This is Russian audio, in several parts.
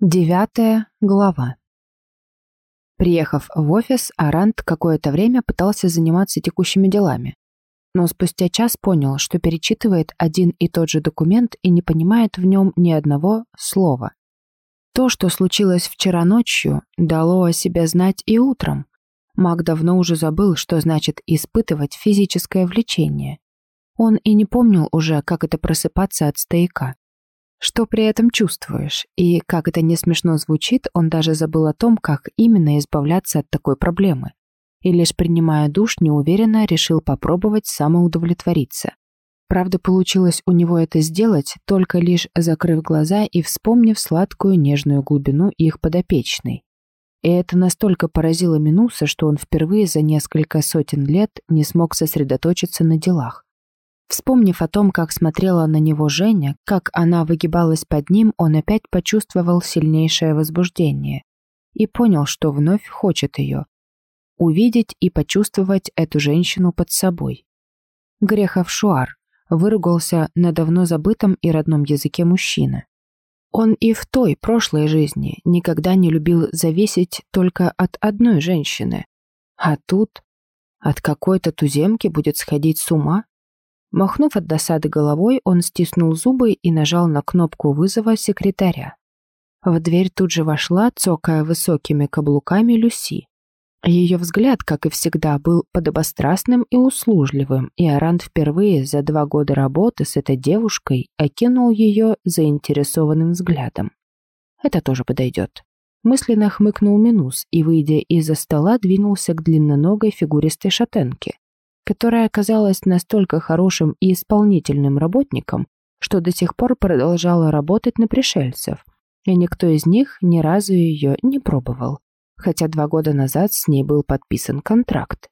Девятая глава. Приехав в офис, Арант какое-то время пытался заниматься текущими делами, но спустя час понял, что перечитывает один и тот же документ и не понимает в нем ни одного слова. То, что случилось вчера ночью, дало о себе знать и утром. Маг давно уже забыл, что значит испытывать физическое влечение. Он и не помнил уже, как это просыпаться от стояка. Что при этом чувствуешь? И, как это не смешно звучит, он даже забыл о том, как именно избавляться от такой проблемы. И лишь принимая душ, неуверенно решил попробовать самоудовлетвориться. Правда, получилось у него это сделать, только лишь закрыв глаза и вспомнив сладкую нежную глубину их подопечной. И это настолько поразило Минуса, что он впервые за несколько сотен лет не смог сосредоточиться на делах. Вспомнив о том, как смотрела на него Женя, как она выгибалась под ним, он опять почувствовал сильнейшее возбуждение и понял, что вновь хочет ее. Увидеть и почувствовать эту женщину под собой. Грехов Шуар выругался на давно забытом и родном языке мужчины. Он и в той прошлой жизни никогда не любил зависеть только от одной женщины. А тут от какой-то туземки будет сходить с ума? Махнув от досады головой, он стиснул зубы и нажал на кнопку вызова секретаря. В дверь тут же вошла, цокая высокими каблуками, Люси. Ее взгляд, как и всегда, был подобострастным и услужливым, и Арант впервые за два года работы с этой девушкой окинул ее заинтересованным взглядом. Это тоже подойдет. Мысленно хмыкнул Минус и, выйдя из-за стола, двинулся к длинноногой фигуристой шатенке которая оказалась настолько хорошим и исполнительным работником, что до сих пор продолжала работать на пришельцев, и никто из них ни разу ее не пробовал, хотя два года назад с ней был подписан контракт.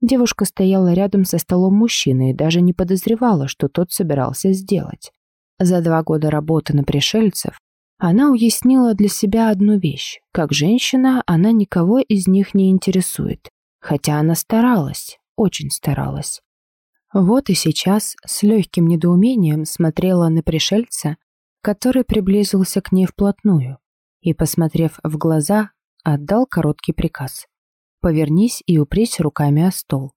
Девушка стояла рядом со столом мужчины и даже не подозревала, что тот собирался сделать. За два года работы на пришельцев она уяснила для себя одну вещь. Как женщина, она никого из них не интересует. Хотя она старалась, очень старалась. Вот и сейчас с легким недоумением смотрела на пришельца, который приблизился к ней вплотную и, посмотрев в глаза, отдал короткий приказ. «Повернись и упрись руками о стол».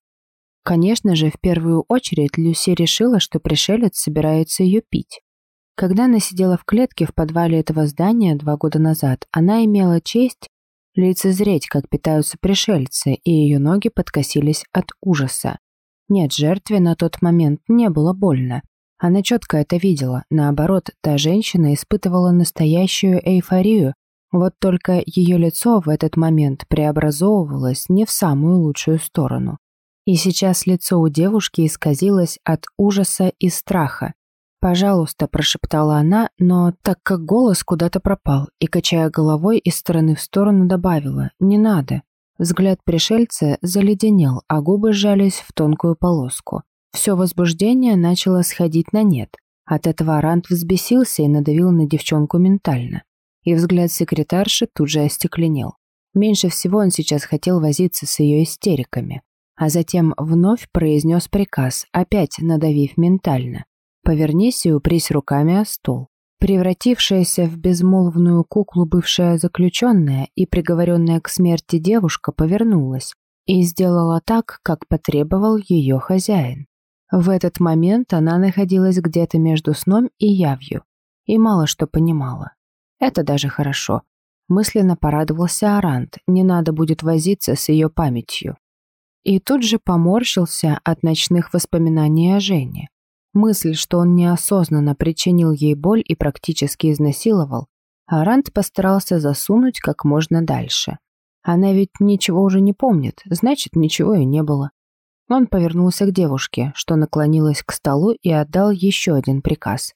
Конечно же, в первую очередь Люси решила, что пришелец собирается ее пить. Когда она сидела в клетке в подвале этого здания два года назад, она имела честь лицезреть, как питаются пришельцы, и ее ноги подкосились от ужаса. Нет, жертве на тот момент не было больно. Она четко это видела. Наоборот, та женщина испытывала настоящую эйфорию, вот только ее лицо в этот момент преобразовывалось не в самую лучшую сторону. И сейчас лицо у девушки исказилось от ужаса и страха. «Пожалуйста», – прошептала она, но так как голос куда-то пропал, и, качая головой из стороны в сторону, добавила «не надо». Взгляд пришельца заледенел, а губы сжались в тонкую полоску. Все возбуждение начало сходить на нет. От этого Арант взбесился и надавил на девчонку ментально. И взгляд секретарши тут же остекленел. Меньше всего он сейчас хотел возиться с ее истериками. А затем вновь произнес приказ, опять надавив ментально. Повернись и упрись руками о стол. Превратившаяся в безмолвную куклу бывшая заключенная и приговоренная к смерти девушка повернулась и сделала так, как потребовал ее хозяин. В этот момент она находилась где-то между сном и явью и мало что понимала. Это даже хорошо. Мысленно порадовался Арант, не надо будет возиться с ее памятью. И тут же поморщился от ночных воспоминаний о Жене. Мысль, что он неосознанно причинил ей боль и практически изнасиловал, Арант постарался засунуть как можно дальше. Она ведь ничего уже не помнит, значит, ничего и не было. Он повернулся к девушке, что наклонилась к столу и отдал еще один приказ.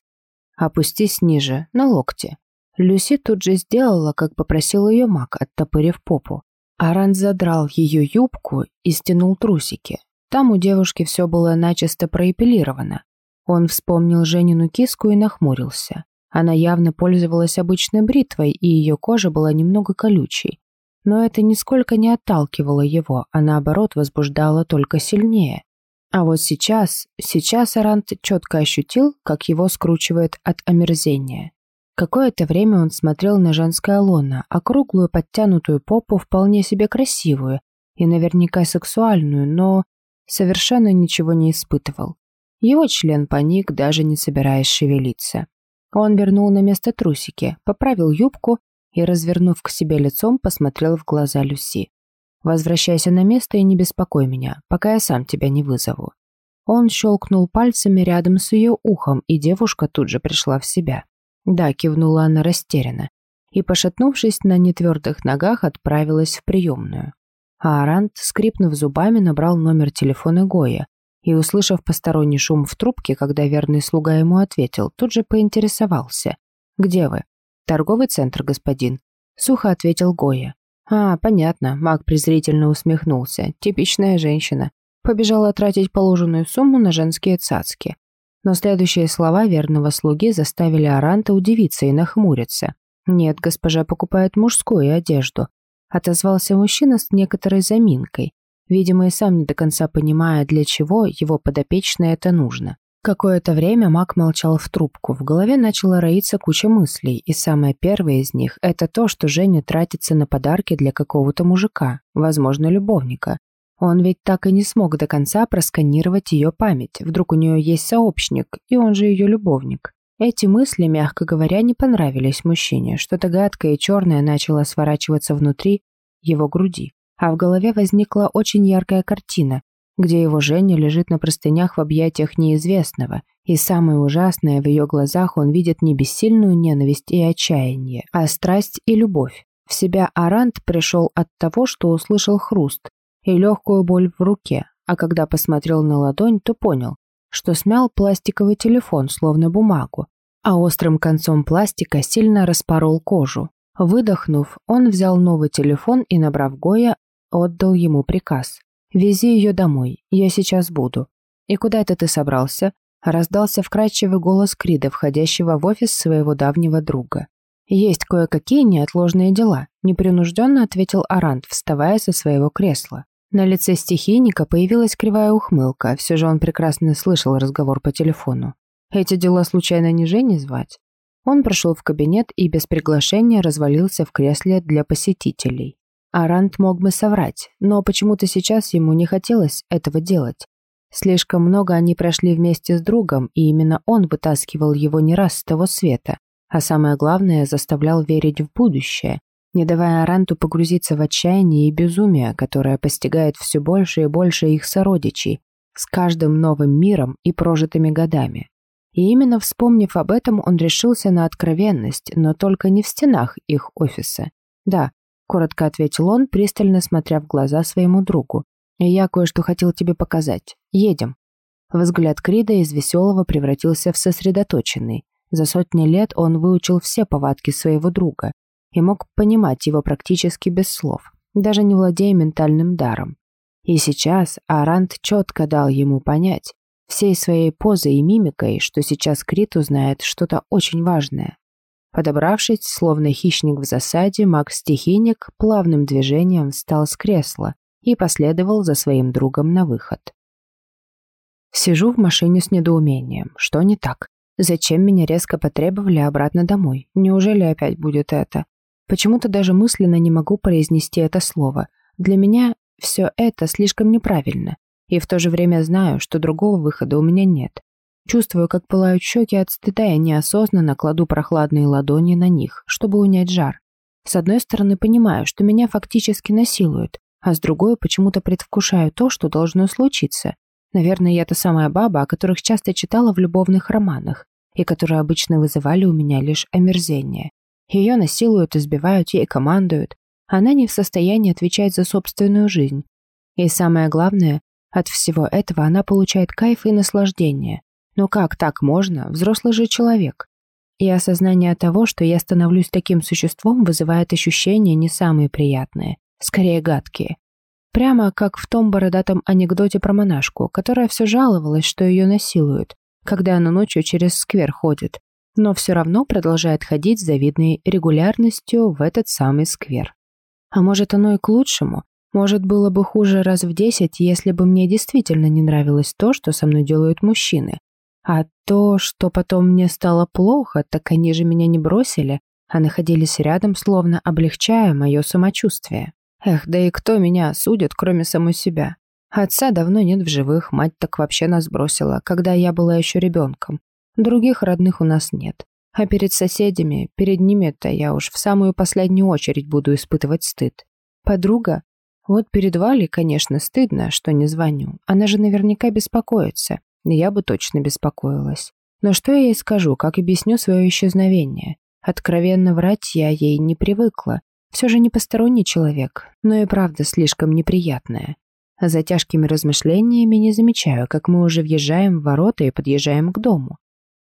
«Опустись ниже, на локте». Люси тут же сделала, как попросил ее маг, оттопырив попу. Арант задрал ее юбку и стянул трусики. Там у девушки все было начисто проэпилировано, он вспомнил Женину киску и нахмурился. Она явно пользовалась обычной бритвой, и ее кожа была немного колючей. Но это нисколько не отталкивало его, а наоборот возбуждало только сильнее. А вот сейчас, сейчас Арант четко ощутил, как его скручивает от омерзения. Какое-то время он смотрел на женское лоно, округлую подтянутую попу, вполне себе красивую и наверняка сексуальную, но совершенно ничего не испытывал. Его член паник, даже не собираясь шевелиться. Он вернул на место трусики, поправил юбку и, развернув к себе лицом, посмотрел в глаза Люси. «Возвращайся на место и не беспокой меня, пока я сам тебя не вызову». Он щелкнул пальцами рядом с ее ухом, и девушка тут же пришла в себя. «Да», — кивнула она растерянно, и, пошатнувшись на нетвердых ногах, отправилась в приемную. А Арант, скрипнув зубами, набрал номер телефона Гоя и, услышав посторонний шум в трубке, когда верный слуга ему ответил, тут же поинтересовался. «Где вы?» «Торговый центр, господин», — сухо ответил Гоя. «А, понятно», — маг презрительно усмехнулся. «Типичная женщина. Побежала тратить положенную сумму на женские цацки». Но следующие слова верного слуги заставили Аранта удивиться и нахмуриться. «Нет, госпожа покупает мужскую одежду», — отозвался мужчина с некоторой заминкой, видимо, и сам не до конца понимая, для чего его подопечное это нужно. Какое-то время маг молчал в трубку, в голове начала роиться куча мыслей, и самое первое из них – это то, что Женя тратится на подарки для какого-то мужика, возможно, любовника. Он ведь так и не смог до конца просканировать ее память, вдруг у нее есть сообщник, и он же ее любовник. Эти мысли, мягко говоря, не понравились мужчине, что-то гадкое и черное начало сворачиваться внутри его груди. А в голове возникла очень яркая картина, где его Женя лежит на простынях в объятиях неизвестного, и самое ужасное в ее глазах он видит не бессильную ненависть и отчаяние, а страсть и любовь. В себя Арант пришел от того, что услышал хруст и легкую боль в руке, а когда посмотрел на ладонь, то понял, что смял пластиковый телефон, словно бумагу, а острым концом пластика сильно распорол кожу. Выдохнув, он взял новый телефон и, набрав Гоя, отдал ему приказ. «Вези ее домой, я сейчас буду». «И куда это ты собрался?» Раздался вкрадчивый голос Крида, входящего в офис своего давнего друга. «Есть кое-какие неотложные дела», — непринужденно ответил Арант, вставая со своего кресла. На лице стихийника появилась кривая ухмылка, все же он прекрасно слышал разговор по телефону. Эти дела случайно не Жени звать? Он прошел в кабинет и без приглашения развалился в кресле для посетителей. Арант мог бы соврать, но почему-то сейчас ему не хотелось этого делать. Слишком много они прошли вместе с другом, и именно он вытаскивал его не раз с того света, а самое главное, заставлял верить в будущее, не давая Аранту погрузиться в отчаяние и безумие, которое постигает все больше и больше их сородичей, с каждым новым миром и прожитыми годами. И именно вспомнив об этом, он решился на откровенность, но только не в стенах их офиса. Да, коротко ответил он, пристально смотря в глаза своему другу. «Я кое-что хотел тебе показать. Едем». Взгляд Крида из веселого превратился в сосредоточенный. За сотни лет он выучил все повадки своего друга и мог понимать его практически без слов, даже не владея ментальным даром. И сейчас Арант четко дал ему понять, всей своей позой и мимикой, что сейчас Крит узнает что-то очень важное. Подобравшись, словно хищник в засаде, маг-стихийник плавным движением встал с кресла и последовал за своим другом на выход. Сижу в машине с недоумением. Что не так? Зачем меня резко потребовали обратно домой? Неужели опять будет это? Почему-то даже мысленно не могу произнести это слово. Для меня все это слишком неправильно. И в то же время знаю, что другого выхода у меня нет. Чувствую, как пылают щеки от стыда и неосознанно кладу прохладные ладони на них, чтобы унять жар. С одной стороны, понимаю, что меня фактически насилуют, а с другой почему-то предвкушаю то, что должно случиться. Наверное, я та самая баба, о которых часто читала в любовных романах, и которые обычно вызывали у меня лишь омерзение. Ее насилуют, избивают, ей командуют. Она не в состоянии отвечать за собственную жизнь. И самое главное, от всего этого она получает кайф и наслаждение. Но как так можно? Взрослый же человек. И осознание того, что я становлюсь таким существом, вызывает ощущения не самые приятные, скорее гадкие. Прямо как в том бородатом анекдоте про монашку, которая все жаловалась, что ее насилуют, когда она ночью через сквер ходит, но все равно продолжает ходить с завидной регулярностью в этот самый сквер. А может, оно и к лучшему? Может, было бы хуже раз в десять, если бы мне действительно не нравилось то, что со мной делают мужчины, А то, что потом мне стало плохо, так они же меня не бросили, а находились рядом, словно облегчая мое самочувствие. Эх, да и кто меня осудит, кроме самой себя? Отца давно нет в живых, мать так вообще нас бросила, когда я была еще ребенком. Других родных у нас нет. А перед соседями, перед ними-то я уж в самую последнюю очередь буду испытывать стыд. Подруга? Вот перед Валей, конечно, стыдно, что не звоню. Она же наверняка беспокоится. Я бы точно беспокоилась. Но что я ей скажу, как объясню свое исчезновение? Откровенно врать я ей не привыкла. Все же не посторонний человек, но и правда слишком неприятная. За тяжкими размышлениями не замечаю, как мы уже въезжаем в ворота и подъезжаем к дому.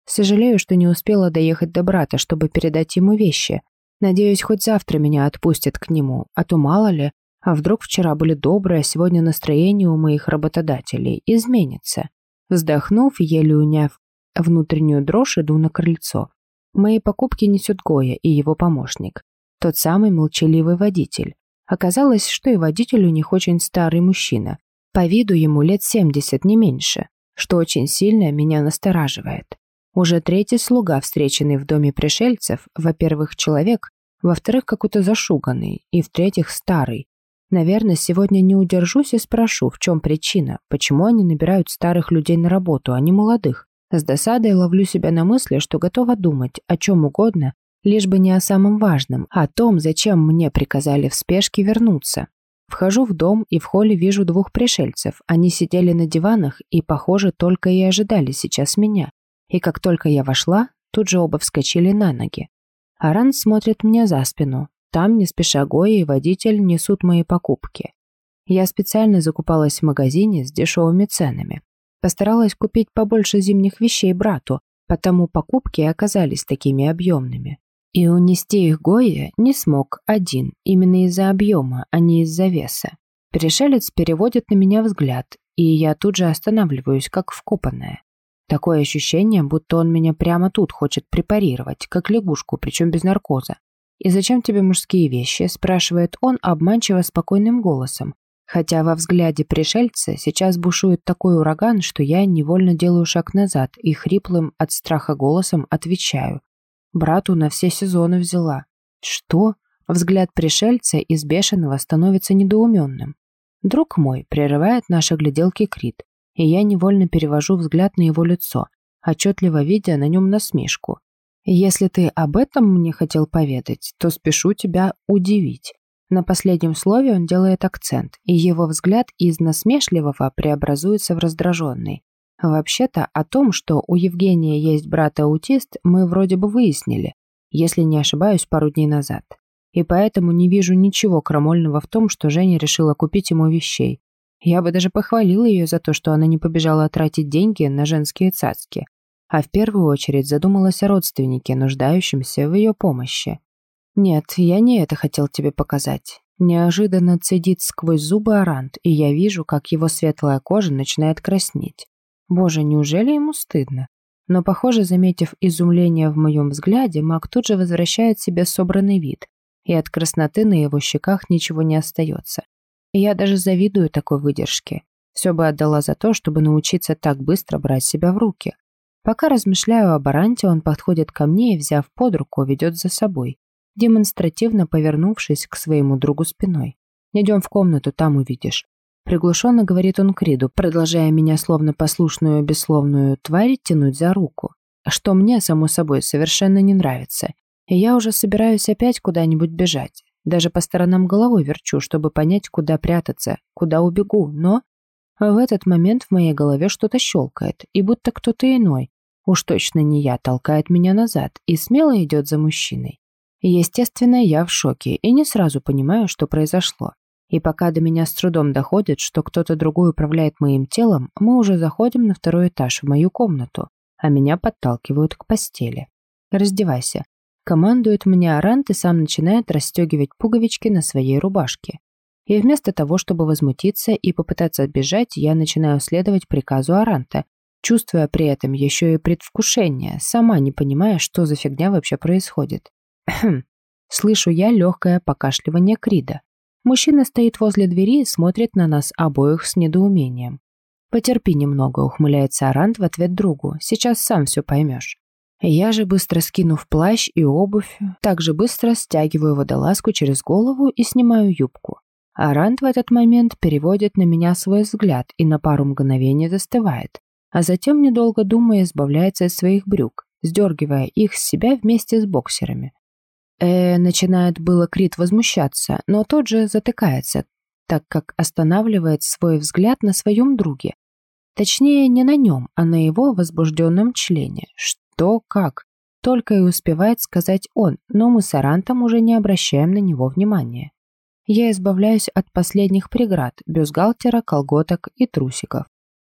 Сожалею, что не успела доехать до брата, чтобы передать ему вещи. Надеюсь, хоть завтра меня отпустят к нему, а то мало ли, а вдруг вчера были добрые, а сегодня настроение у моих работодателей изменится. Вздохнув, еле уняв внутреннюю дрожь, иду на крыльцо. Мои покупки несет Гоя и его помощник. Тот самый молчаливый водитель. Оказалось, что и водитель у них очень старый мужчина. По виду ему лет 70, не меньше, что очень сильно меня настораживает. Уже третий слуга, встреченный в доме пришельцев, во-первых, человек, во-вторых, какой-то зашуганный, и в-третьих, старый, Наверное, сегодня не удержусь и спрошу, в чем причина, почему они набирают старых людей на работу, а не молодых. С досадой ловлю себя на мысли, что готова думать о чем угодно, лишь бы не о самом важном, а о том, зачем мне приказали в спешке вернуться. Вхожу в дом и в холле вижу двух пришельцев. Они сидели на диванах и, похоже, только и ожидали сейчас меня. И как только я вошла, тут же оба вскочили на ноги. Аран смотрит мне за спину, там, не спеша Гоя и водитель несут мои покупки. Я специально закупалась в магазине с дешевыми ценами. Постаралась купить побольше зимних вещей брату, потому покупки оказались такими объемными. И унести их Гоя не смог один, именно из-за объема, а не из-за веса. Пришелец переводит на меня взгляд, и я тут же останавливаюсь, как вкопанная. Такое ощущение, будто он меня прямо тут хочет препарировать, как лягушку, причем без наркоза. «И зачем тебе мужские вещи?» – спрашивает он обманчиво спокойным голосом. Хотя во взгляде пришельца сейчас бушует такой ураган, что я невольно делаю шаг назад и хриплым от страха голосом отвечаю. Брату на все сезоны взяла. Что? Взгляд пришельца из бешеного становится недоуменным. Друг мой прерывает наши гляделки Крит, и я невольно перевожу взгляд на его лицо, отчетливо видя на нем насмешку. Если ты об этом мне хотел поведать, то спешу тебя удивить. На последнем слове он делает акцент, и его взгляд из насмешливого преобразуется в раздраженный. Вообще-то о том, что у Евгения есть брат-аутист, мы вроде бы выяснили, если не ошибаюсь, пару дней назад. И поэтому не вижу ничего крамольного в том, что Женя решила купить ему вещей. Я бы даже похвалила ее за то, что она не побежала тратить деньги на женские цацки а в первую очередь задумалась о родственнике, нуждающемся в ее помощи. «Нет, я не это хотел тебе показать». Неожиданно цедит сквозь зубы Арант, и я вижу, как его светлая кожа начинает краснеть. Боже, неужели ему стыдно? Но, похоже, заметив изумление в моем взгляде, маг тут же возвращает себе собранный вид, и от красноты на его щеках ничего не остается. Я даже завидую такой выдержке. Все бы отдала за то, чтобы научиться так быстро брать себя в руки. Пока размышляю об Аранте, он подходит ко мне и, взяв под руку, ведет за собой, демонстративно повернувшись к своему другу спиной. «Идем в комнату, там увидишь». Приглушенно говорит он Криду, продолжая меня словно послушную бессловную тварь тянуть за руку, что мне, само собой, совершенно не нравится. И я уже собираюсь опять куда-нибудь бежать. Даже по сторонам головой верчу, чтобы понять, куда прятаться, куда убегу, но... В этот момент в моей голове что-то щелкает, и будто кто-то иной, уж точно не я, толкает меня назад и смело идет за мужчиной. Естественно, я в шоке и не сразу понимаю, что произошло. И пока до меня с трудом доходит, что кто-то другой управляет моим телом, мы уже заходим на второй этаж в мою комнату, а меня подталкивают к постели. «Раздевайся», командует мне Арант и сам начинает расстегивать пуговички на своей рубашке. И вместо того, чтобы возмутиться и попытаться бежать, я начинаю следовать приказу Аранта, чувствуя при этом еще и предвкушение, сама не понимая, что за фигня вообще происходит. Слышу я легкое покашливание Крида. Мужчина стоит возле двери и смотрит на нас обоих с недоумением. «Потерпи немного», — ухмыляется Арант в ответ другу. «Сейчас сам все поймешь». Я же, быстро скинув плащ и обувь, также быстро стягиваю водолазку через голову и снимаю юбку. Арант в этот момент переводит на меня свой взгляд и на пару мгновений застывает, а затем, недолго думая, избавляется из своих брюк, сдергивая их с себя вместе с боксерами. Э, начинает было Крит возмущаться, но тот же затыкается, так как останавливает свой взгляд на своем друге. Точнее, не на нем, а на его возбужденном члене. Что, как? Только и успевает сказать он, но мы с Арантом уже не обращаем на него внимания. Я избавляюсь от последних преград, бюстгальтера, колготок и трусиков.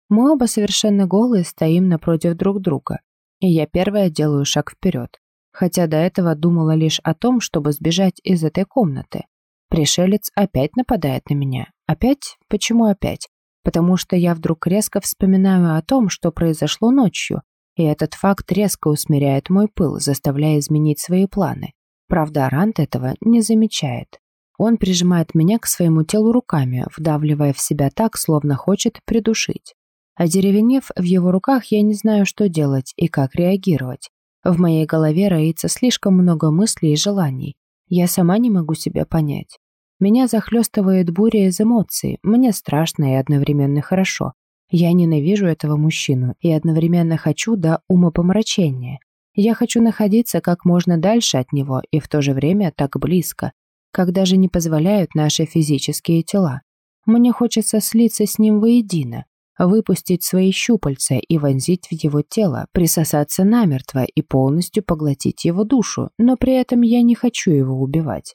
Мы оба совершенно голые стоим напротив друг друга, и я первая делаю шаг вперед, хотя до этого думала лишь о том, чтобы сбежать из этой комнаты. Пришелец опять нападает на меня. Опять? Почему опять? Потому что я вдруг резко вспоминаю о том, что произошло ночью, и этот факт резко усмиряет мой пыл, заставляя изменить свои планы. Правда, Арант этого не замечает. Он прижимает меня к своему телу руками, вдавливая в себя так, словно хочет придушить. Одеревенев в его руках, я не знаю, что делать и как реагировать. В моей голове роится слишком много мыслей и желаний. Я сама не могу себя понять. Меня захлестывает буря из эмоций. Мне страшно и одновременно хорошо. Я ненавижу этого мужчину и одновременно хочу до умопомрачения. Я хочу находиться как можно дальше от него и в то же время так близко, как даже не позволяют наши физические тела. Мне хочется слиться с ним воедино, выпустить свои щупальца и вонзить в его тело, присосаться намертво и полностью поглотить его душу, но при этом я не хочу его убивать.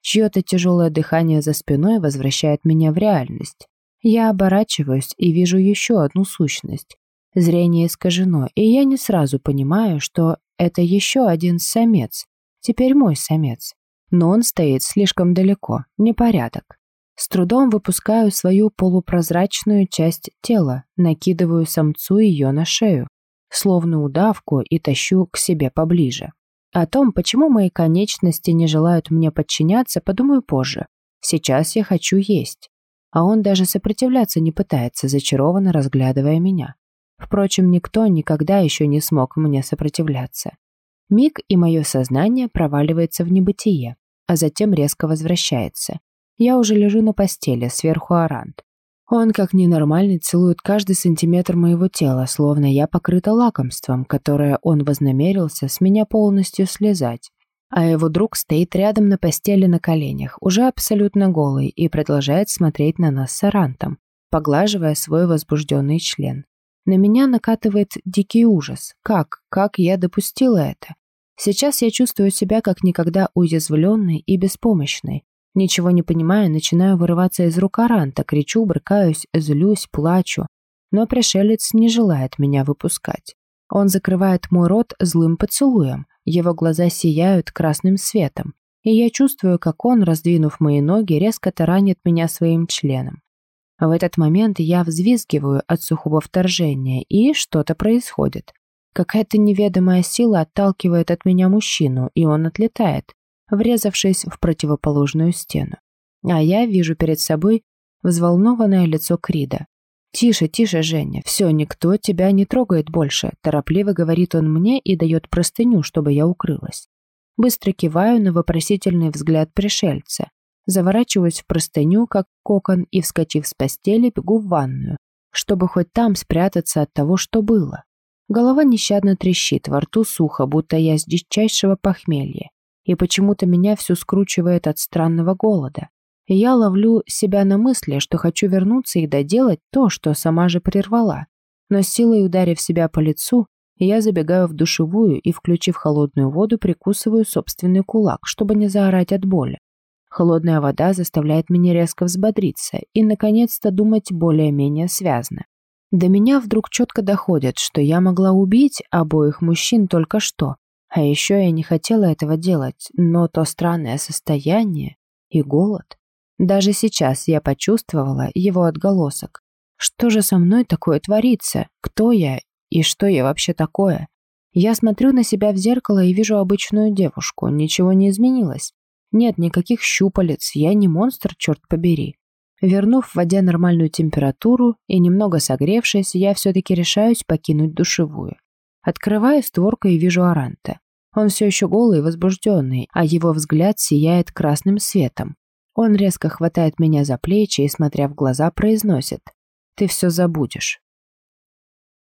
Чье-то тяжелое дыхание за спиной возвращает меня в реальность. Я оборачиваюсь и вижу еще одну сущность. Зрение искажено, и я не сразу понимаю, что это еще один самец. Теперь мой самец. Но он стоит слишком далеко, непорядок. С трудом выпускаю свою полупрозрачную часть тела, накидываю самцу ее на шею, словно удавку и тащу к себе поближе. О том, почему мои конечности не желают мне подчиняться, подумаю позже. Сейчас я хочу есть. А он даже сопротивляться не пытается, зачарованно разглядывая меня. Впрочем, никто никогда еще не смог мне сопротивляться. Миг, и мое сознание проваливается в небытие, а затем резко возвращается. Я уже лежу на постели, сверху Арант. Он, как ненормальный, целует каждый сантиметр моего тела, словно я покрыта лакомством, которое он вознамерился с меня полностью слезать. А его друг стоит рядом на постели на коленях, уже абсолютно голый, и продолжает смотреть на нас с Арантом, поглаживая свой возбужденный член. На меня накатывает дикий ужас. Как? Как я допустила это? Сейчас я чувствую себя как никогда уязвленной и беспомощной, Ничего не понимая, начинаю вырываться из рук Аранта, кричу, брыкаюсь, злюсь, плачу. Но пришелец не желает меня выпускать. Он закрывает мой рот злым поцелуем, его глаза сияют красным светом, и я чувствую, как он, раздвинув мои ноги, резко таранит меня своим членом. В этот момент я взвизгиваю от сухого вторжения, и что-то происходит. Какая-то неведомая сила отталкивает от меня мужчину, и он отлетает, врезавшись в противоположную стену. А я вижу перед собой взволнованное лицо Крида. «Тише, тише, Женя, все, никто тебя не трогает больше», торопливо говорит он мне и дает простыню, чтобы я укрылась. Быстро киваю на вопросительный взгляд пришельца. Заворачиваюсь в простыню, как кокон, и, вскочив с постели, бегу в ванную, чтобы хоть там спрятаться от того, что было. Голова нещадно трещит, во рту сухо, будто я с дичайшего похмелья и почему-то меня все скручивает от странного голода. И я ловлю себя на мысли, что хочу вернуться и доделать то, что сама же прервала. Но силой ударив себя по лицу, я забегаю в душевую и, включив холодную воду, прикусываю собственный кулак, чтобы не заорать от боли. Холодная вода заставляет меня резко взбодриться и, наконец-то, думать более-менее связно. До меня вдруг четко доходит, что я могла убить обоих мужчин только что, а еще я не хотела этого делать, но то странное состояние и голод. Даже сейчас я почувствовала его отголосок. Что же со мной такое творится? Кто я и что я вообще такое? Я смотрю на себя в зеркало и вижу обычную девушку. Ничего не изменилось. Нет никаких щупалец, я не монстр, черт побери. Вернув в воде нормальную температуру и немного согревшись, я все-таки решаюсь покинуть душевую. Открываю створку и вижу Аранта. Он все еще голый и возбужденный, а его взгляд сияет красным светом. Он резко хватает меня за плечи и, смотря в глаза, произносит «Ты все забудешь».